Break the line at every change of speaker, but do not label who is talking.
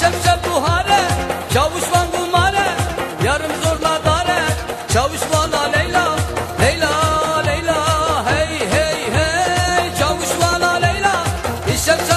şemşe buhare Çavuşman kumare Yarım zorla dare. Çavuşmana Leyla Leyla Leyla hey hey hey. Çavuşmana Leyla İşemşe